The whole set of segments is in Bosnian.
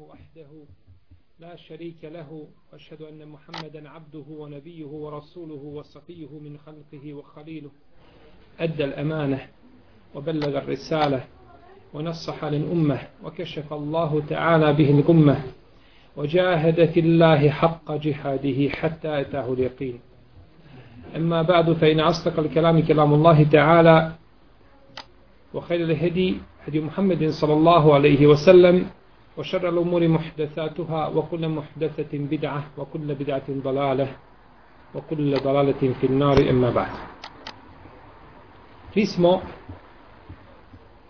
وحده لا شريك له وأشهد أن محمدا عبده ونبيه ورسوله وصفيه من خلقه وخليله. أدى الأمانة وبلغ الرسالة ونصح للأمة وكشف الله تعالى به الامه وجاهد في الله حق جهاده حتى أتاه اليقين. أما بعد فإن أصدق الكلام كلام الله تعالى وخير الهدي هدي محمد صلى الله عليه وسلم وشر الأمور محدثاتها وكل محدثة بدعة وكل بدعة ضلالة وكل ضلالة في النار أما بعد Mi smo,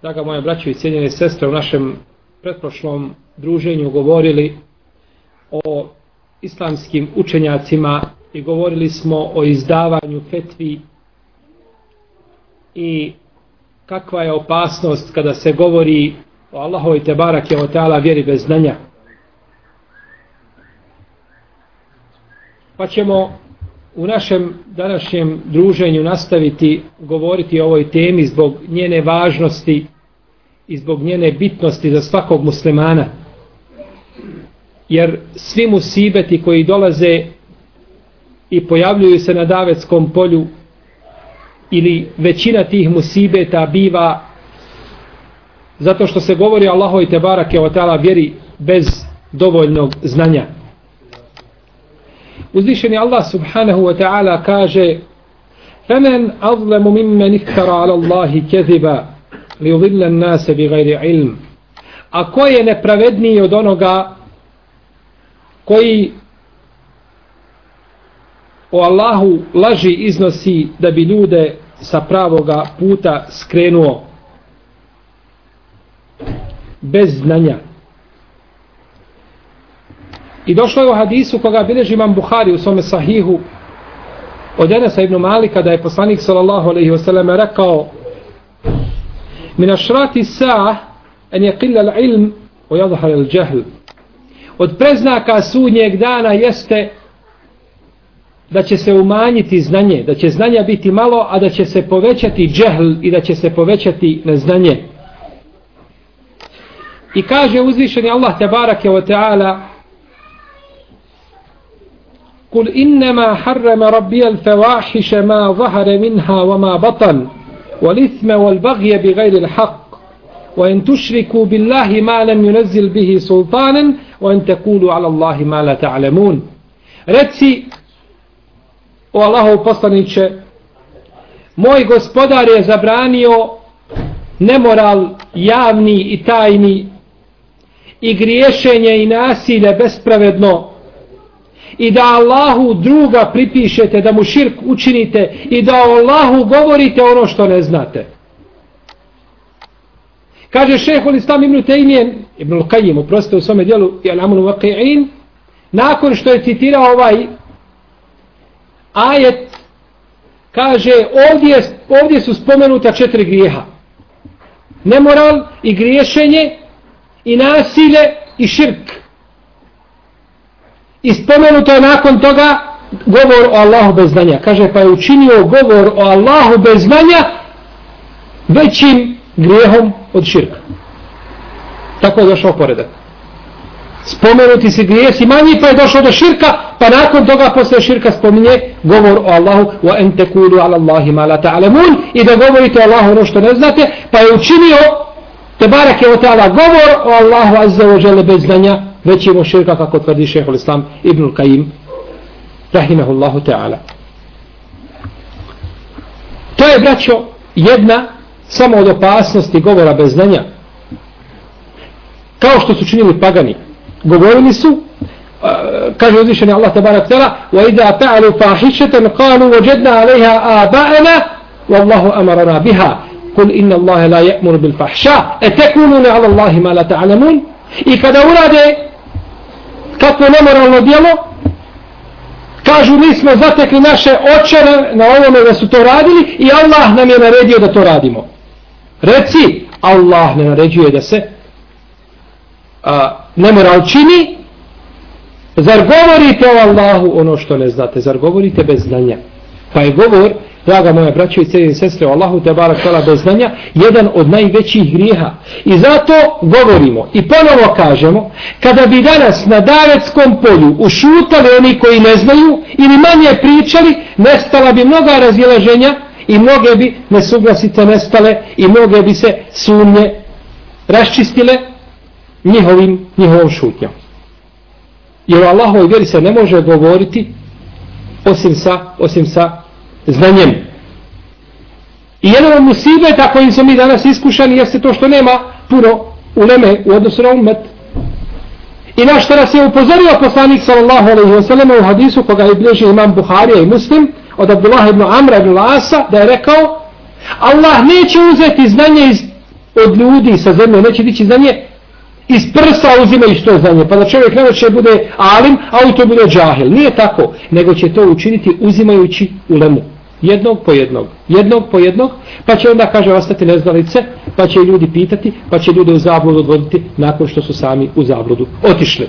draga moja braćo i cijenjene sestre, u našem pretprošlom druženju govorili o islamskim učenjacima i govorili smo o izdavanju fetvi i kakva je opasnost kada se govori o Allahovoj te barake o teala vjeri bez znanja. Pa ćemo u našem današnjem druženju nastaviti govoriti o ovoj temi zbog njene važnosti i zbog njene bitnosti za svakog muslimana. Jer svi musibeti koji dolaze i pojavljuju se na davetskom polju ili većina tih musibeta biva zato što se govori Allahu i Tebarake o ta'ala vjeri bez dovoljnog znanja. Uzvišeni Allah subhanahu wa ta'ala kaže فَمَنْ أَظْلَمُ مِمَّنِ اِفْتَرَ عَلَى اللَّهِ كَذِبًا لِيُضِلَّ النَّاسَ بِغَيْرِ عِلْمِ A ko je nepravedniji od onoga koji o Allahu laži iznosi da bi ljude sa pravoga puta skrenuo bez znanja. I došlo je u hadisu koga bileži imam Buhari u svome sahihu od Enesa ibn Malika da je poslanik sallallahu alaihi wasallam rekao min ašrati sa en je qilla l'ilm o jadhar il džahl od preznaka sudnjeg dana jeste da će se umanjiti znanje, da će znanja biti malo, a da će se povećati džehl i da će se povećati neznanje. I kaže uzvišeni Allah tebarake wa ta'ala Kul I kaže Uzvišeni Allah tebaraka ve taala Kul innama harrama rabbi al fawahisha ma zahara minha wa ma batan wal ithma wal baghya bi ghayri al haqq wa in tushriku billahi ma lam yunzil bihi sultanan wa in taqulu ala allahi ma la ta'lamun. Reci o Allahov poslaniće moj gospodar je zabranio nemoral javni i tajni i griješenje i nasilje bespravedno. I da Allahu druga pripišete da mu širk učinite i da Allahu govorite ono što ne znate. Kaže šehol islam ibn Tejmijen ibn Lukajim uprostite u svome dijelu al-amunu vaqi'in nakon što je citirao ovaj ajet kaže ovdje, ovdje su spomenuta četiri grijeha. Nemoral i griješenje i nasilje i širk. I spomenuto je nakon toga govor o Allahu bez znanja. Kaže pa je učinio govor o Allahu bez znanja većim grijehom od širka. Tako je došao poredak. Spomenuti se grijesi manji pa je došao do širka pa nakon toga posle širka spominje govor o Allahu wa en tekulu ala Allahi ma la ta'lamun i da govorite o Allahu ono što ne znate pa je učinio te barak je o teala govor o Allahu azza wa žele bez znanja već imamo širka kako tvrdi šehol islam Ibnul Qayyim rahimahullahu ta'ala. To je braćo jedna samo od opasnosti govora bez znanja. Kao što su činili pagani. Govorili su uh, kaže uzvišeni Allah tabarak tala wa idha fa'alu fahishatan qalu wajadna 'alayha aba'ana wallahu amarna biha kul inna Allahe la je'mur bil fahša, e tekunune ala Allahi ma la ta'alamun, i kada urade kako nemoralno djelo, kažu mi smo zatekli naše očeve na ovome da su to radili i Allah nam je naredio da to radimo. Reci, Allah ne naređuje da se a, nemoral čini, zar govorite o Allahu ono što ne znate, zar govorite bez znanja. Pa je govor, draga moja braćo i cijeli sestre o Allahu te barak tala bez znanja jedan od najvećih grijeha. I zato govorimo i ponovo kažemo kada bi danas na davetskom polju ušutali oni koji ne znaju ili manje pričali nestala bi mnoga razilaženja i mnoge bi nesuglasice nestale i mnoge bi se sumnje raščistile njihovim, njihovom šutnjom. Jer o Allahovoj vjeri se ne može govoriti osim sa, osim sa znanjem. I jedan od musibeta kojim smo mi danas iskušani jeste to što nema puno uleme u odnosu na umet. I na što nas je upozorio poslanik sallallahu alaihi wa sallam u hadisu koga je bliži imam Buharija i muslim od Abdullah ibn Amra ibn Lasa da je rekao Allah neće uzeti znanje iz, od ljudi sa zemlje, neće dići znanje iz prsa uzimajući to znanje, pa da čovjek ne će bude alim, a u to bude džahil. Nije tako, nego će to učiniti uzimajući ulemu. lemu. Jednog po jednog, jednog po jednog, pa će onda, kaže, ostati neznalice, pa će ljudi pitati, pa će ljude u zabludu odvoditi nakon što su sami u zabludu otišli.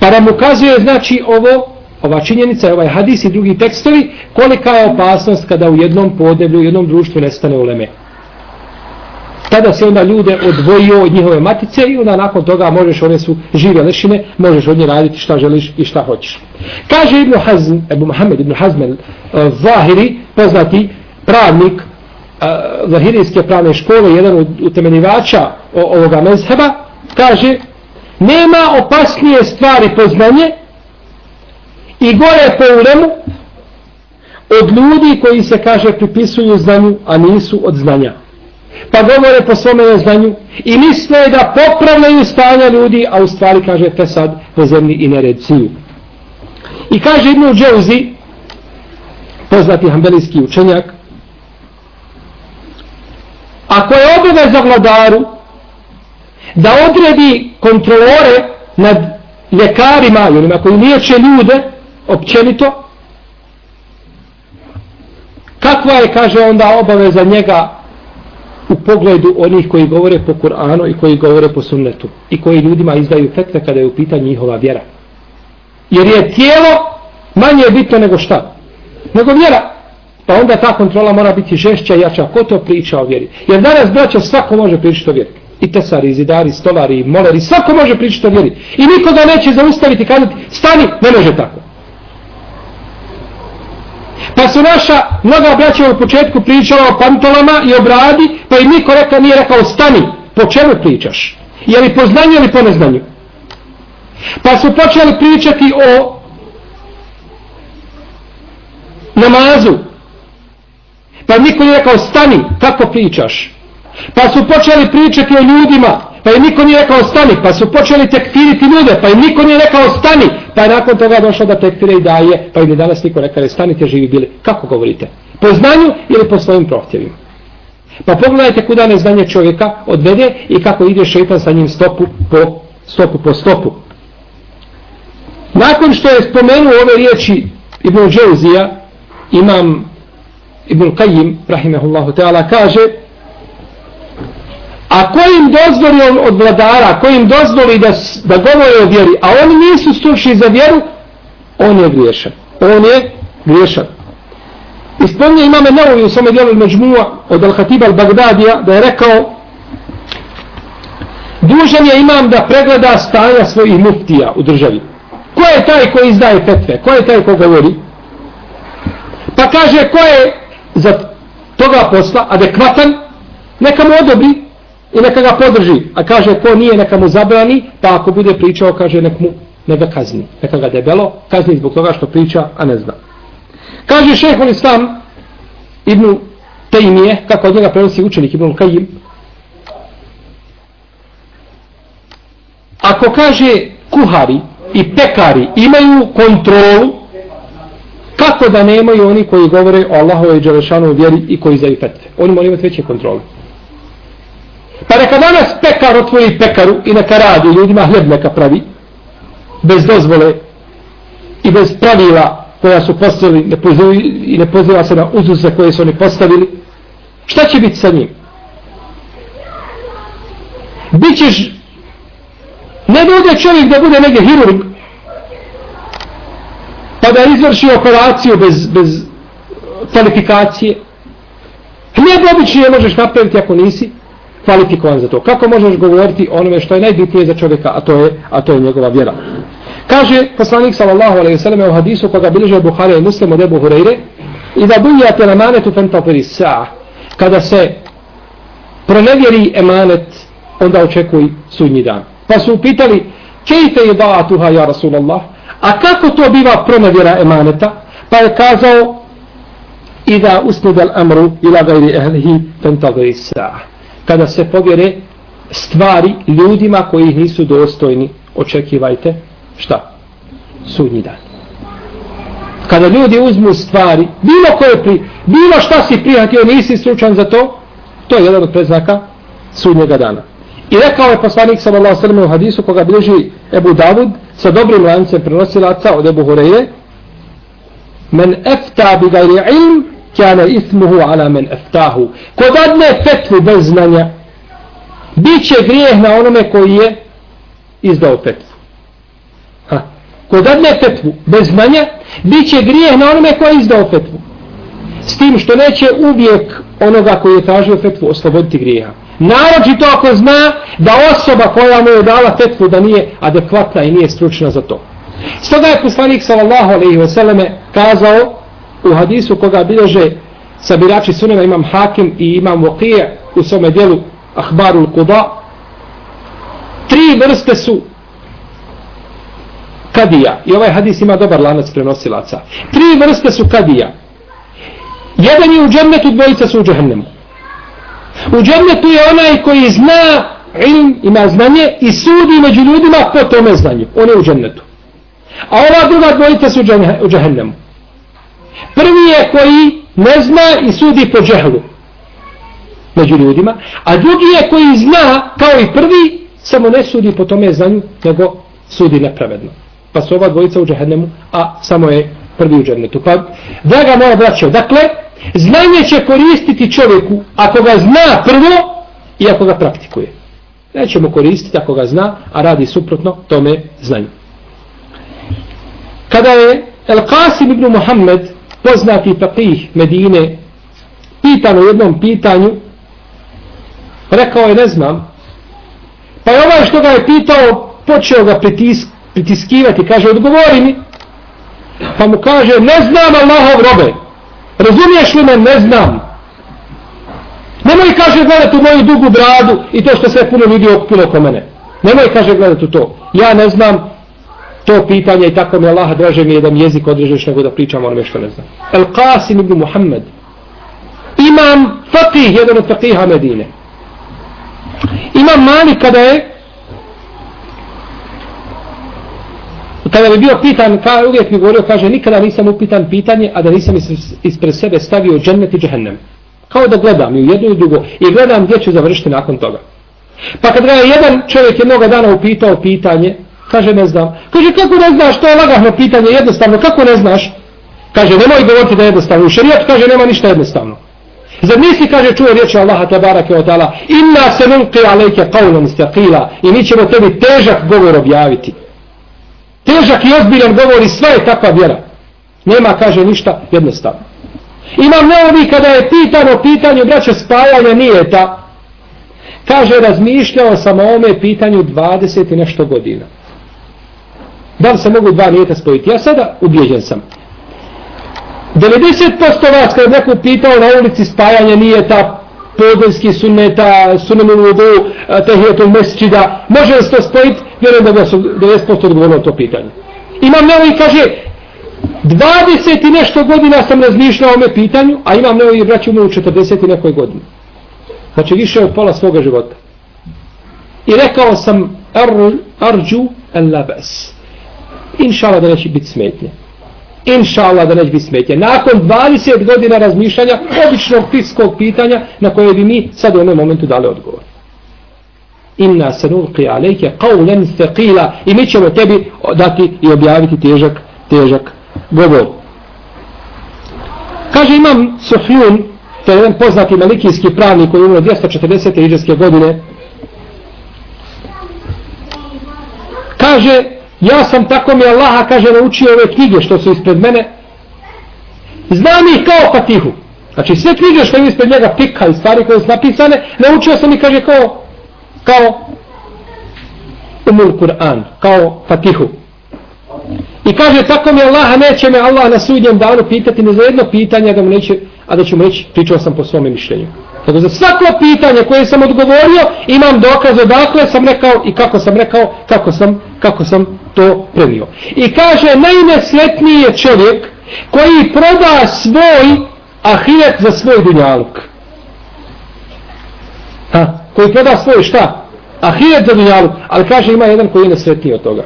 Pa nam ukazuje, znači, ovo, ova činjenica, ovaj hadis i drugi tekstovi, kolika je opasnost kada u jednom podneblju, u jednom društvu nestane uleme tada se onda ljude odvojio od njihove matice i onda nakon toga možeš, one su žive lešine, možeš od nje raditi šta želiš i šta hoćeš. Kaže Ibn Hazm, Ebu Mohamed Ibn Hazm uh, Zahiri, poznati pravnik uh, Zahirijske pravne škole, jedan od utemeljivača ovoga mezheba, kaže nema opasnije stvari poznanje i gore po ulemu od ljudi koji se kaže pripisuju znanju, a nisu od znanja pa govore po svome neznanju i misle da popravljaju stanja ljudi, a u stvari kaže te sad po zemlji i nered siju. I kaže Ibn Džauzi, poznati hambelijski učenjak, ako je obaveza vladaru da odredi kontrolore nad ljekarima i onima koji liječe ljude općenito, kakva je, kaže onda, obaveza njega u pogledu onih koji govore po Kur'anu i koji govore po sunnetu i koji ljudima izdaju fetve kada je u pitanju njihova vjera. Jer je tijelo manje bitno nego šta? Nego vjera. Pa onda ta kontrola mora biti žešća i jača. Ko to priča o vjeri? Jer danas, braća, svako može pričati o vjeri. I tesari, i zidari, i stolari, i moleri, svako može pričati o vjeri. I nikoga neće zaustaviti kazati, stani, ne može tako. Pa su naša mnoga braća u početku pričala o pantolama i o bradi, pa i niko rekao, nije rekao stani, po čemu pričaš? Je li po znanju ili po neznanju? Pa su počeli pričati o namazu. Pa niko nije rekao stani, kako pričaš? Pa su počeli pričati o ljudima, pa im niko nije rekao stani, pa su počeli tekfiriti ljude, pa i niko nije rekao stani, pa je nakon toga došlo da tekfire i daje, pa i danas niko rekao stanite živi bili. Kako govorite? Po znanju ili po svojim prohtjevima? Pa pogledajte kuda neznanje čovjeka odvede i kako ide šetan sa njim stopu po stopu po stopu. Nakon što je spomenuo ove riječi Ibn Džauzija, imam Ibn Qajim, rahimahullahu ta'ala, kaže A ko im dozvoli od vladara, ko im dozvoli da, da govore o vjeri, a oni nisu stručni za vjeru, on je griješan. On je griješan. I spomnije imame Neovi u svome dijelu Međmua od Al-Hatiba al-Bagdadija da je rekao dužan je imam da pregleda stanja svojih muftija u državi. Ko je taj koji izdaje petve? Ko je taj ko govori? Pa kaže ko je za toga posla adekvatan, neka mu odobri i neka ga podrži. A kaže ko nije neka mu zabrani, pa ako bude pričao kaže nek mu neka kazni. Neka ga debelo kazni zbog toga što priča, a ne zna. Kaže šehol islam Ibn Tejmije, kako od njega prenosi učenik Ibn Kajim, ako kaže kuhari i pekari imaju kontrolu, kako da nemaju oni koji govore o Allahove i Đelešanu vjeri i koji izdaju petve? Oni moraju imati veće kontrole. Pa neka danas pekar otvori pekaru i neka radi ljudima hljeb neka pravi, bez dozvole i bez pravila koja su postavili ne i ne poziva se na uzuze koje su oni postavili, šta će biti sa njim? Bićeš ne bude čovjek da bude negdje hirurg pa da izvrši operaciju bez, bez kvalifikacije. Hljeb obični ne možeš napraviti ako nisi kvalifikovan za to. Kako možeš govoriti o onome što je najbitnije za čovjeka, a to je, a to je njegova vjera. Kaže poslanik sallallahu alejhi ve selleme u hadisu koga bilježe Buhari i Muslim od Abu Hurajre: da buniyat al-amanatu fantazir as Kada se pronevjeri emanet, onda očekuj sudnji dan. Pa su upitali: "Kejfe idatuha ya Rasulullah?" A kako to biva pronevjera emaneta? Pa je kazao: "Iza usnida al-amru ila ghairi ahlihi fantazir as Kada se povjere stvari ljudima koji nisu dostojni, očekivajte šta? Sudnji dan. Kada ljudi uzmu stvari, bilo koje pri, bilo šta si prihatio, nisi stručan za to, to je jedan od preznaka sudnjega dana. I rekao je poslanik sallallahu alejhi ve sellem u hadisu koga bilježi Ebu Davud sa dobrim lancem prenosilaca od Ebu Hurajre Men afta bi ghairi ilm kjane ismuhu ala men eftahu. Ko dadne fetvu bez znanja, bit će grijeh na onome koji je izdao fetvu. ko dadne fetvu bez znanja, bit će grijeh na onome koji je izdao fetvu. S tim što neće uvijek onoga koji je tražio fetvu osloboditi grijeha. Naročito ako zna da osoba koja mu je dala fetvu da nije adekvatna i nije stručna za to. Stoga je poslanik sallallahu alaihi wa kazao u hadisu koga bilože sabirači sunena imam hakim i imam vokije u svome dijelu ahbarul kuda tri vrste su kadija. I ovaj hadis ima dobar lanac prenosilaca. Tri vrste su kadija. Jedan je u džennetu dvojica su u džahnemu. U džennetu je onaj koji zna ilm, ima znanje i sudi među ljudima po tome znanju. On je u džennetu A ova druga dvojica su u džahnemu. Prvi je koji ne zna i sudi po džehlu među ljudima, a drugi je koji zna kao i prvi, samo ne sudi po tome znanju, nego sudi nepravedno pa su ova dvojica u džehennemu, a samo je prvi u džahennetu. Pa, draga moja braćo, dakle, znanje će koristiti čovjeku ako ga zna prvo i ako ga praktikuje. Nećemo koristiti ako ga zna, a radi suprotno tome znanju. Kada je El Qasim ibn Muhammed, poznati faqih Medine, pitan u jednom pitanju, rekao je ne znam, pa je ovaj što ga je pitao, počeo ga pritis, pritiskivati, kaže, odgovori mi. Pa mu kaže, ne znam Allahov robe. Razumiješ li me? Ne znam. Nemoj, kaže, gledati u moju dugu bradu i to što se puno ljudi okupilo oko mene. Nemoj, kaže, gledati u to. Ja ne znam to pitanje i tako mi Allah draže mi jedan jezik odrežeš nego da pričam onome što ne znam. El Qasim ibn Muhammed. Imam Fatih, jedan od Fatiha Medine. Imam Malik kada je kada bi bio pitan, ka, uvijek mi govorio, kaže, nikada nisam upitan pitanje, a da nisam ispred sebe stavio džennet i džehennem. Kao da gledam i u jednu i drugo i gledam gdje ću završiti nakon toga. Pa kad ga je jedan čovjek jednoga dana upitao pitanje, kaže, ne znam. Kaže, kako ne znaš, to je lagahno pitanje, jednostavno, kako ne znaš? Kaže, nemoj govoriti da je jednostavno. U šarijatu kaže, nema ništa jednostavno. Zar nisi, kaže, čuo riječi Allaha tabarake wa tala, inna se nulqi alejke qavlan istaqila i mi ćemo tebi težak govor objaviti težak i ozbiljan govori sve je takva vjera. Nema, kaže, ništa jednostavno. Imam neovi kada je pitano pitanje braća spajanja nije ta. Kaže, razmišljao sam o ome pitanju 20 i nešto godina. Da li se mogu dva nijeta spojiti? Ja sada ubijeđen sam. 90% vas kada je neko pitao na ulici spajanje nije ta podelski sunneta, sunenu vodu, tehijetu mesčida, može li se to spojiti? Vjerujem da su 90% odgovorilo to pitanje. Imam nevo i kaže, 20 i nešto godina sam razmišljao o ome pitanju, a imam nevo i braću mu u 40 i nekoj godini. Znači više od pola svoga života. I rekao sam, ar, arđu en labes inšala da neće biti smetnje Inšala da neće biti smetnje. Nakon 20 godina razmišljanja običnog fiskog pitanja na koje bi mi sad u onom momentu dali odgovor. Inna sanulqi alejke qawlan thaqila i mi ćemo tebi dati i objaviti težak, težak govor. Kaže imam Sufjun, to je jedan poznati malikijski pravnik koji je umro 240. iđeske godine, kaže Ja sam tako mi Allaha kaže naučio ove knjige što su ispred mene Znam ih kao fatihu. Znači sve knjige što je ispred njega pika i stvari koje su napisane, naučio sam i kaže kao, kao umul Kur'an, kao fatihu. I kaže, tako mi Allah, neće me Allah na sudnjem danu pitati ni za jedno pitanje, da mu neće, a da ću mu reći, pričao sam po svome mišljenju. Tako za svako pitanje koje sam odgovorio, imam dokaz odakle sam rekao i kako sam rekao, kako sam, kako sam to prenio. I kaže, najnesretniji je čovjek koji proda svoj ahiret za svoj dunjaluk. Ha? Koji proda svoj šta? Ahiret za dunjaluk. Ali kaže, ima jedan koji je nesretniji od toga.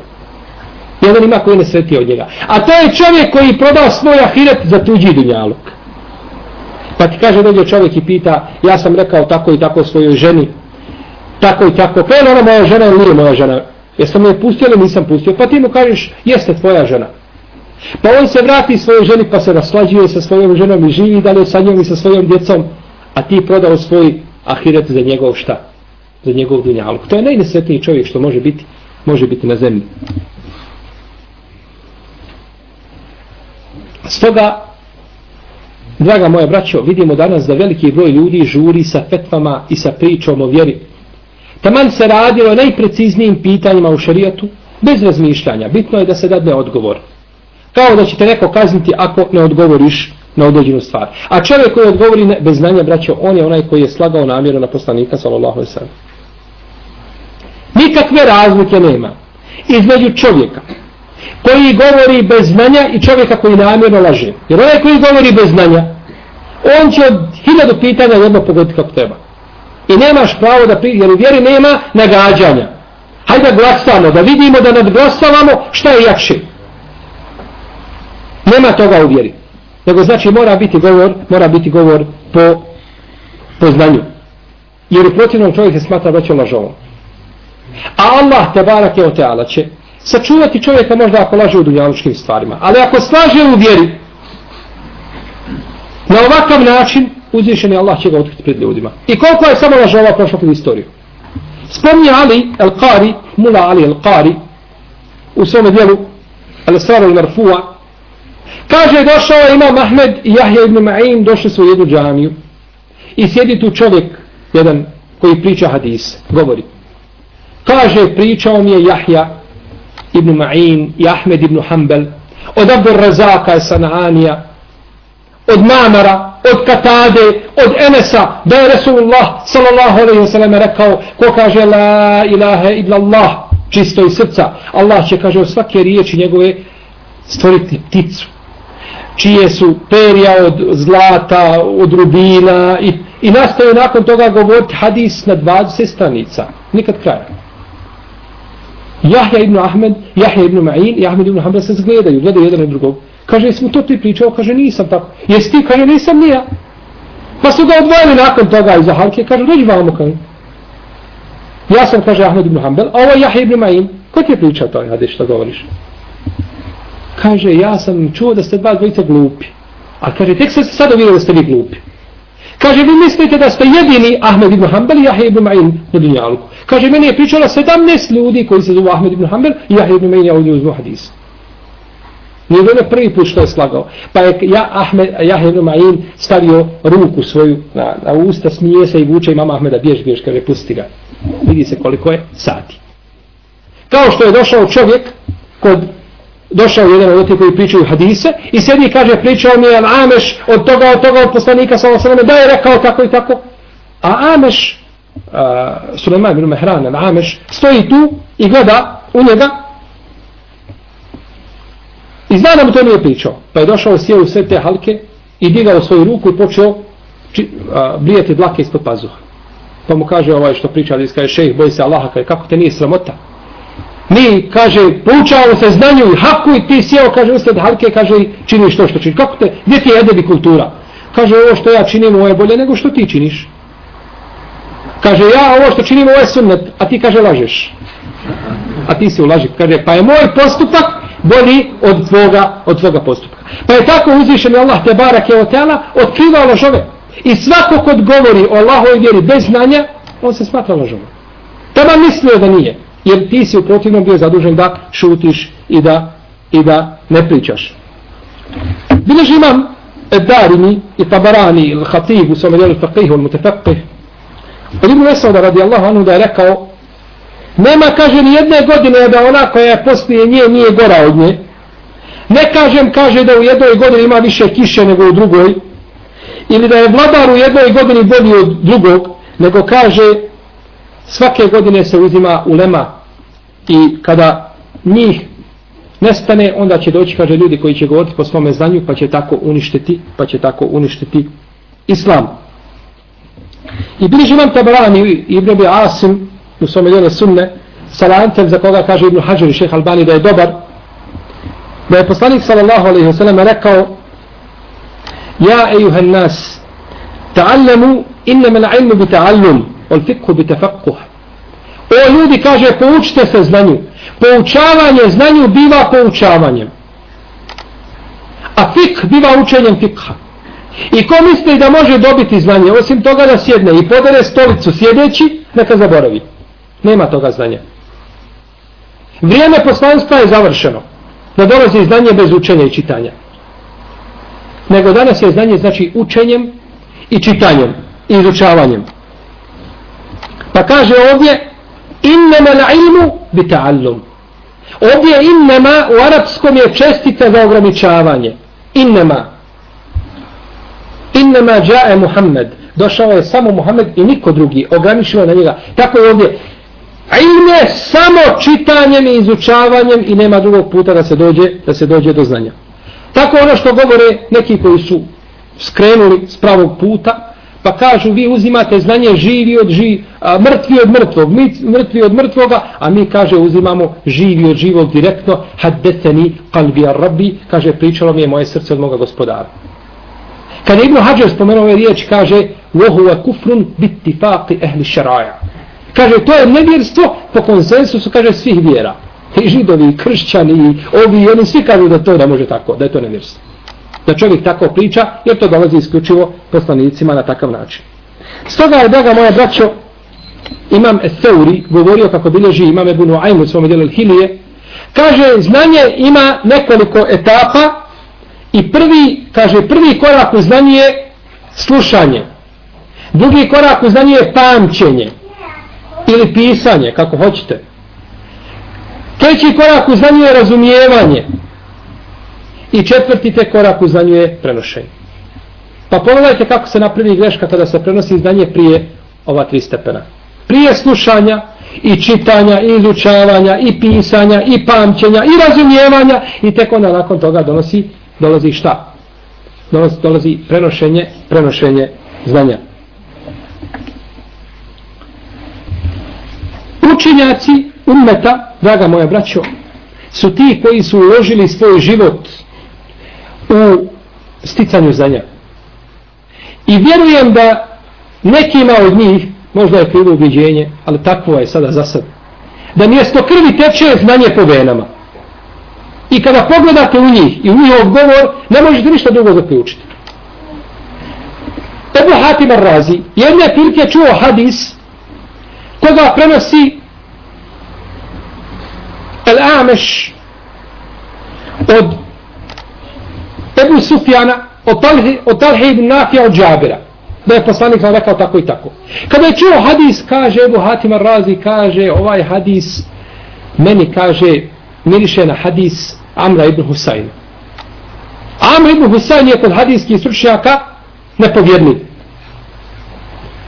Jedan ima koji je nesretniji od njega. A to je čovjek koji proda svoj ahiret za tuđi dunjaluk. Pa ti kaže dođe čovjek i pita, ja sam rekao tako i tako svojoj ženi, tako i tako, pa je ona moja žena ili nije moja žena? Jesam je pustio ili nisam pustio? Pa ti mu kažeš, jeste tvoja žena. Pa on se vrati svojoj ženi pa se raslađuje sa svojom ženom i živi dalje sa njom i sa svojom djecom, a ti prodao svoj ahiret za njegov šta? Za njegov dunjalog. To je najnesretniji čovjek što može biti, može biti na zemlji. Stoga Draga moja braćo, vidimo danas da veliki broj ljudi žuri sa fetvama i sa pričom o vjeri. Taman se radilo o najpreciznijim pitanjima u šarijatu, bez razmišljanja. Bitno je da se dadne odgovor. Kao da će te neko kazniti ako ne odgovoriš na određenu stvar. A čovjek koji odgovori bez znanja, braćo, on je onaj koji je slagao namjeru na poslanika, sallallahu alaihi sallam. Nikakve razlike nema između čovjeka koji govori bez znanja i čovjeka koji namjerno laže. Jer onaj koji govori bez znanja, on će od hiljadu pitanja jedno pogoditi kako treba. I nemaš pravo da jer u vjeri nema nagađanja. Hajde da glasamo, da vidimo da nadglasavamo šta je jakše. Nema toga u vjeri. Nego znači mora biti govor, mora biti govor po, po znanju. Jer u protivnom čovjek se smatra da će lažovom. A Allah te barake o teala će sačuvati čovjeka možda ako laže u dunjalučkim stvarima. Ali ako slaže u vjeri, na ovakav način, uzvišen je Allah će ga otkriti pred ljudima. I koliko je samo lažova prošla pred istoriju. Spomni Ali el-Qari, mula Ali el-Qari, u svome dijelu, al-Sara il-Marfu'a, kaže, došao je imam Ahmed i Jahja ibn Ma'in, došli su u jednu džamiju. I sjedi tu čovjek, jedan koji priča hadis, govori. Kaže, pričao mi je Jahja ibn Ma'in i Ahmed ibn Hanbel, od Abdur Razaka i Sanaanija, od Mamara, od Katade, od Enesa, da je Resulullah sallallahu alaihi wa sallam rekao, ko kaže la ilaha illa Allah, čisto iz srca, Allah će kaže o svake riječi njegove stvoriti pticu, čije su perja od zlata, od rubina i, i nastaje nakon toga govoriti hadis na 20 stranica, nikad kraja. Jahja ibn Ahmed, Jahja ibn Ma'in i Ahmed ibn Hanbel se zgledaju, gledaju jedan od drugog. Kaže, jesmo to ti pričao? Kaže, nisam tako. Jesi ti? Kaže, nisam ni ja. Pa su ga odvojili nakon toga iz Halke, Kaže, dođi vamo kaže. Ja sam, kaže Ahmed ibn Hanbel, a ovo je Jahja ibn Ma'in. Ko ti je pričao to, Hadeš, što govoriš? Kaže, ja sam čuo da ste dva dvojica glupi. A kaže, tek se sad uvijeli da ste vi glupi. Kaže, vi mislite da ste jedini Ahmed ibn Hanbel i Jahja ibn Ma'in na dunjalku. Kaže, meni je pričalo 17 ljudi koji se zove Ahmed ibn Hanbel i Jahja ibn Ma'in je ovdje uzmu hadis. Nije ono prvi put što je slagao. Pa je ja, Ahmed, Jahja ibn Ma'in stavio ruku svoju na, na usta, smije se i vuče i mama Ahmeda, bjež, bjež, kaže, pusti ga. Vidi se koliko je sati. Kao što je došao čovjek kod došao jedan od tih koji pričaju hadise i sjedi i kaže pričao mi je Ameš od toga, od toga, od poslanika sa osrame, da je rekao tako i tako. A Ameš, uh, Suleman bin Mehran, Ameš, stoji tu i gleda u njega i zna da mu to nije pričao. Pa je došao, sjeo u sve te halke i digao svoju ruku i počeo či, uh, brijeti dlake ispod pazuha. Pa mu kaže ovaj što priča, ali kaže šejh, boj se Allaha, kaže, kako te nije sramota? Mi, kaže, poučavamo se znanju i haku i ti sjeo, kaže, usred halke, kaže, činiš to što činiš. Kako te, gdje ti je edebi kultura? Kaže, ovo što ja činim, ovo je bolje nego što ti činiš. Kaže, ja ovo što činim, ovo je sunnet, a ti, kaže, lažeš. A ti si ulaži. Kaže, pa je moj postupak bolji od tvoga, od tvoga postupka. Pa je tako uzvišen Allah te barak je otela, otkriva lažove. I svako kod govori o Allahovoj vjeri bez znanja, on se smatra lažovom. Tama mislio da nije jer ti si u protivnom bio zadužen da šutiš i da, i da ne pričaš. Bilež imam Edarimi i Tabarani ili Hatib u svome djelu faqih ili mutafaqih od Ibn Esauda radijallahu anhu da je rekao nema kaže ni jedne godine da ona koja je poslije nje nije gora od nje ne kažem kaže da u jednoj godini ima više kiše nego u drugoj ili da je vladar u jednoj godini bolji od drugog nego kaže svake godine se uzima ulema i kada njih nestane, onda će doći, kaže ljudi koji će govoriti po svome znanju, pa će tako uništiti, pa će tako uništiti islam. I bliži imam Tabarani Ibn Abi Asim u svome djele sunne, sa lancem za koga kaže Ibn Hajar i šeha Albani da je dobar, da je poslanik sallallahu alaihi wa sallam rekao Ja ejuhan nas, ta'allamu innama l'ilmu bi ta'allum, wal بتفقه. O ljudi, kaže, poučite se znanju. Poučavanje znanju biva poučavanjem. A fik biva učenjem fikha. I ko misli da može dobiti znanje, osim toga da sjedne i podere stolicu sjedeći, neka zaboravi. Nema toga znanja. Vrijeme poslanstva je završeno. Ne dolazi znanje bez učenja i čitanja. Nego danas je znanje znači učenjem i čitanjem i izučavanjem. Pa kaže ovdje innama ilmu bita'allum. Ovdje innama u arapskom je čestica za ograničavanje. Innama. Innama jae Muhammed. Došao je samo Muhammed i niko drugi. Ograničio na njega. Tako je ovdje. Ilm je samo čitanjem i izučavanjem i nema drugog puta da se dođe da se dođe do znanja. Tako ono što govore neki koji su skrenuli s pravog puta, pa kažu vi uzimate znanje živi od živi, a, mrtvi od mrtvog, mi mrtvi od mrtvoga, a mi kaže uzimamo živi od živog direktno, haddeteni kalbi ar rabbi, kaže pričalo mi je moje srce od moga gospodara. Kada Ibn Hađar spomenuo ove riječi, kaže وَهُوَ كُفْرٌ بِتِفَاقِ اهل šaraja. Kaže, to je nevjerstvo po konsensusu, kaže, svih vjera. I židovi, i kršćani, i ovi, i oni svi kažu da to da može tako, da je to nevjerstvo da čovjek tako priča, jer to dolazi isključivo poslanicima na takav način. Stoga je, draga moja braćo, imam Eseuri govorio kako bilježi imam Ebu Nuaymu u svom djelu Hilije, kaže, znanje ima nekoliko etapa i prvi, kaže, prvi korak u znanje je slušanje. Drugi korak u znanje je pamćenje ili pisanje, kako hoćete. Treći korak u znanju je razumijevanje. I četvrti te korak u znanju je prenošenje. Pa pogledajte kako se napravi greška kada se prenosi znanje prije ova tri stepena. Prije slušanja i čitanja i izučavanja i pisanja i pamćenja i razumijevanja i tek onda nakon toga donosi, dolazi šta? Dolazi, dolazi prenošenje, prenošenje znanja. Učenjaci ummeta, draga moja braćo, su ti koji su uložili svoj život u sticanju znanja. I vjerujem da nekima od njih, možda je krivo ubjeđenje, ali takvo je sada za sad, da mjesto krvi teče znanje po venama. I kada pogledate u njih i u njihov govor, ne možete ništa drugo zaključiti. Ebu Hatim Ar-Razi, jedne prilike čuo hadis koga prenosi El Ameš od Ebu Sufjana od Talhe, od ibn Nafija od Džabira. Da je poslanik nam rekao tako i tako. Kada je čuo hadis, kaže Ebu Hatima Razi, kaže ovaj hadis, meni kaže, miriše na hadis Amra ibn Husayna. Amr ibn Husayn je kod hadijskih stručnjaka nepovjerni.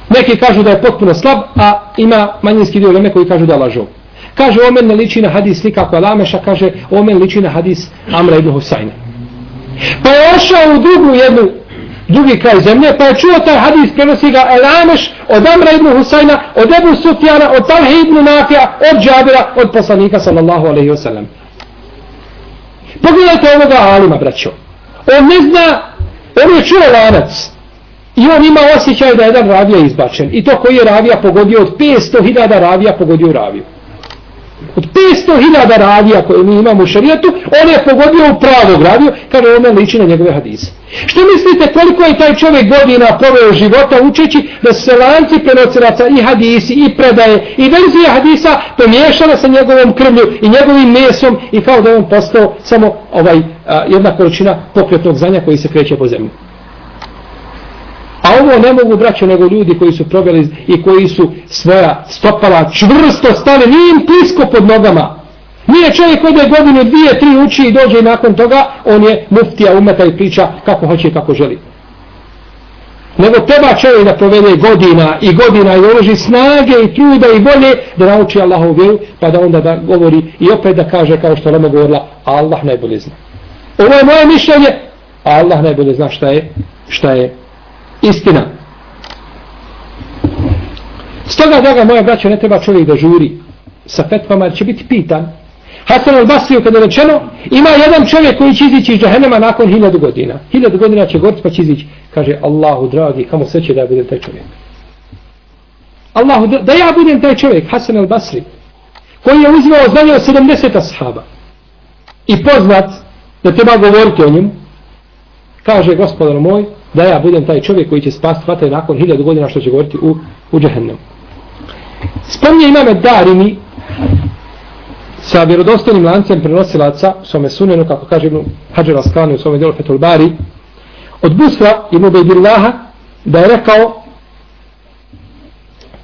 Neki kažu da je potpuno slab, a ima manjinski dio leme koji kažu da je lažov. Kaže, omen ne liči na hadis nikako Alameša, kaže, omen liči na hadis Amra ibn Husayna. Pa je ošao u drugu jednu, drugi kraj zemlje, pa je čuo taj hadis, prenosi ga El Ameš, od Amra ibn Husayna, od Ebu Sufjana, od Talhe ibn Nafija, od Džabira, od poslanika sallallahu alaihi wasallam. Pogledajte ovoga Alima, braćo. On ne zna, on je čuo lanac. I on ima osjećaj da je jedan ravija izbačen. I to koji je ravija pogodio od 500.000 ravija pogodio raviju od 500.000 radija koje mi imamo u šarijetu, on je pogodio u pravog radiju, kaže ono liči na njegove hadise. Što mislite koliko je taj čovjek godina proveo života učeći da se lanci prenosilaca i hadisi i predaje i verzije hadisa pomiješala sa njegovom krvlju i njegovim mesom i kao da je on postao samo ovaj a, jedna količina pokretnog znanja koji se kreće po zemlji ovo ne mogu braće nego ljudi koji su proveli i koji su svoja stopala čvrsto stali, nije im plisko pod nogama. Nije čovjek koji je godinu, dvije, tri uči i dođe i nakon toga on je muftija umeta i priča kako hoće i kako želi. Nego treba čovjek da provede godina i godina i uloži snage i truda i volje da nauči Allahovu vjeru pa da onda da govori i opet da kaže kao što Lama govorila Allah najbolje zna. Ovo je moje mišljenje a Allah najbolje zna šta je šta je istina. Stoga, draga moja braća, ne treba čovjek da žuri sa fetvama, jer će biti pitan. Hasan al-Basriju, kada je rečeno, ima jedan čovjek koji će izići iz džahenema nakon hiljadu godina. Hiljadu godina će goriti pa će izići. Kaže, Allahu dragi, kamo sve će da ja budem taj čovjek. Allahu, da ja budem taj čovjek, Hasan al-Basri, koji je uzimao znanje od 70 ashaba i poznat da treba govoriti o njemu, kaže, gospodar moj, da ja budem taj čovjek koji će spasti vatre nakon hiljadu godina što će govoriti u, u džahennemu. Spomnije imame Darimi sa vjerodostojnim lancem prenosilaca u svome sunenu, kako kaže Ibn Hađar Askani u svome djelu Fetul Bari, od Busra Ibn Bejdillaha, da je rekao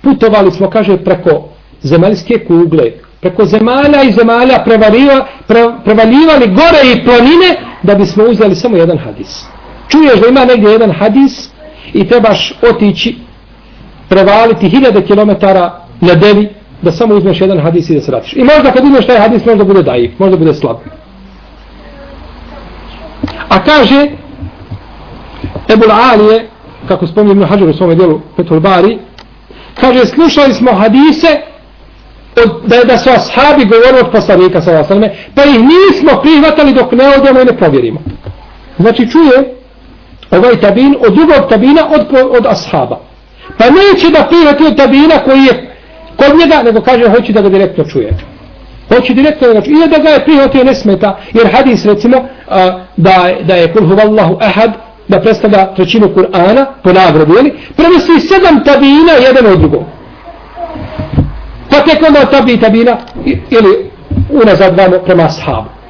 putovali smo, kaže, preko zemaljske kugle, preko zemalja i zemalja prevaliva, pre, prevaljivali gore i planine da bismo uzeli samo jedan hadis. Čuješ da ima negdje jedan hadis i trebaš otići prevaliti hiljade kilometara na devi da samo uzmeš jedan hadis i da se vratiš. I možda kad uzmeš taj hadis možda bude dajiv, možda bude slab. A kaže Ebul Alije, kako spominje Ibn Hađar u svome dijelu Petul Bari, kaže slušali smo hadise od, da, da su ashabi govorili od poslanika sa osaname, pa ih nismo prihvatali dok ne odemo i ne provjerimo. Znači čuje ovaj tabin od drugog tabina od, od ashaba. Pa neće da prihvati od tabina koji je kod njega, nego kaže hoće da ga direktno čuje. Hoće direktno da ga čuje. Ili da ga je prihvatio ne smeta, jer hadis recimo a, da, da je kul huvallahu ahad, da predstavlja trećinu Kur'ana po nagradu, jeli? Prenosi sedam tabina jedan od drugog. Pa tek onda tabi tabina, ili unazad vamo prema ashabu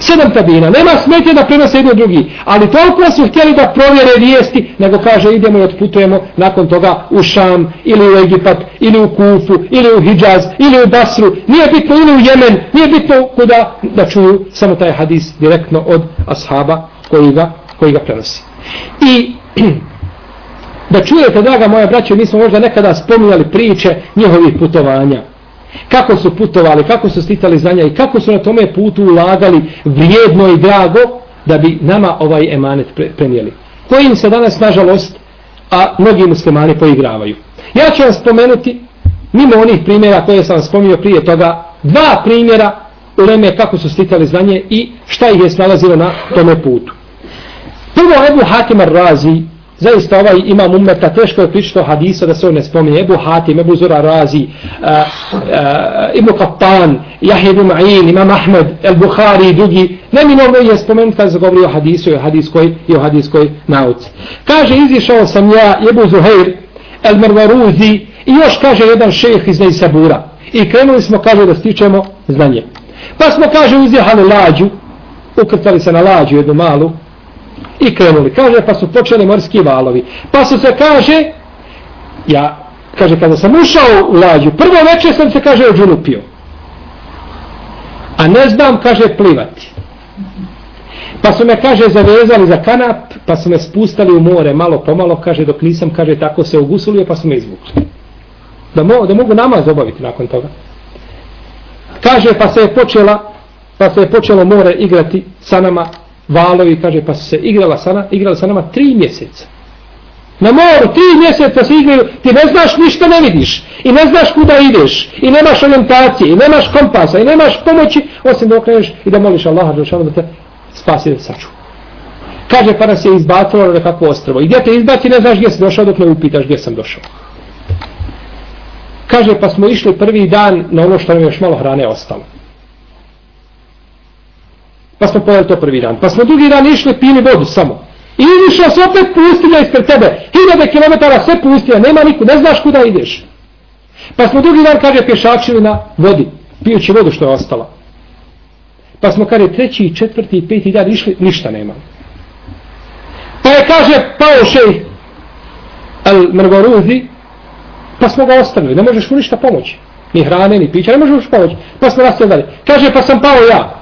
sedam tabina. Nema smetje da prenose jedno drugi. Ali toliko su htjeli da provjere vijesti, nego kaže idemo i otputujemo nakon toga u Šam, ili u Egipat, ili u Kufu, ili u Hidžaz, ili u Basru. Nije bitno ili u Jemen, nije bitno kuda da čuju samo taj hadis direktno od ashaba koji ga, koji ga prenosi. I da čujete, draga moja braća, mi smo možda nekada spominjali priče njihovih putovanja kako su putovali, kako su stitali znanja i kako su na tome putu ulagali vrijedno i drago da bi nama ovaj emanet prenijeli. Kojim se danas, nažalost, a mnogi muslimani poigravaju. Ja ću vam spomenuti, mimo onih primjera koje sam spominio prije toga, dva primjera u Leme kako su stitali znanje i šta ih je snalazilo na tome putu. Prvo Ebu Hatimar Razi, Zaista ovaj imam umeta, teško je pričati o hadisa da se on ne spominje. Ebu Hatim, Ebu Zura Razi, uh, uh, Ibn Qattan, Jahid ibn Ma'in, Imam Ahmed, El Bukhari i drugi. Neminovno je spomenuti kada se govori o hadisu i o hadiskoj, i o hadiskoj nauci. Kaže, izišao sam ja, Ebu Zuhair, El Mervaruzi i još kaže jedan šejh iz Neisabura. I krenuli smo, kaže, da stičemo znanje. Pa smo, kaže, uzjehali lađu, ukrcali se na lađu jednu malu, i krenuli. Kaže, pa su počeli morski valovi. Pa su se, kaže, ja, kaže, kada sam ušao u lađu, prvo večer sam se, kaže, odžunupio. A ne znam, kaže, plivati. Pa su me, kaže, zavezali za kanap, pa su me spustali u more, malo pomalo, kaže, dok nisam, kaže, tako se ugusulio, pa su me izvukli. Da, mo, da mogu namaz obaviti nakon toga. Kaže, pa se je počela, pa se je počelo more igrati sa nama, valovi, kaže, pa se igrala sana, igrala sa nama tri mjeseca. Na moru, tri mjeseca se igraju, ti ne znaš ništa ne vidiš, i ne znaš kuda ideš, i nemaš orientacije, i nemaš kompasa, i nemaš pomoći, osim da okreneš i da moliš Allaha da te spasi da saču. Kaže, pa nas je izbacilo na nekakvo ostrovo. I gdje te izbaci, ne znaš gdje si došao, dok ne upitaš gdje sam došao. Kaže, pa smo išli prvi dan na ono što nam je još malo hrane ostalo. Pa smo pojeli to prvi dan. Pa smo drugi dan išli pili vodu samo. I izišao se opet pustinja ispred tebe. Hiljade kilometara sve pustinja, nema niku, ne znaš kuda ideš. Pa smo drugi dan, kaže, pješačili na vodi, pijući vodu što je ostala. Pa smo, kaže, treći, četvrti i peti dan išli, ništa nema. Pa je, kaže, pao šej al mrgoruzi, pa smo ga ostavili, ne možeš mu ništa pomoći. Ni hrane, ni pića, ne možeš mu pomoći. Pa smo nastavili Kaže, pa sam pao ja.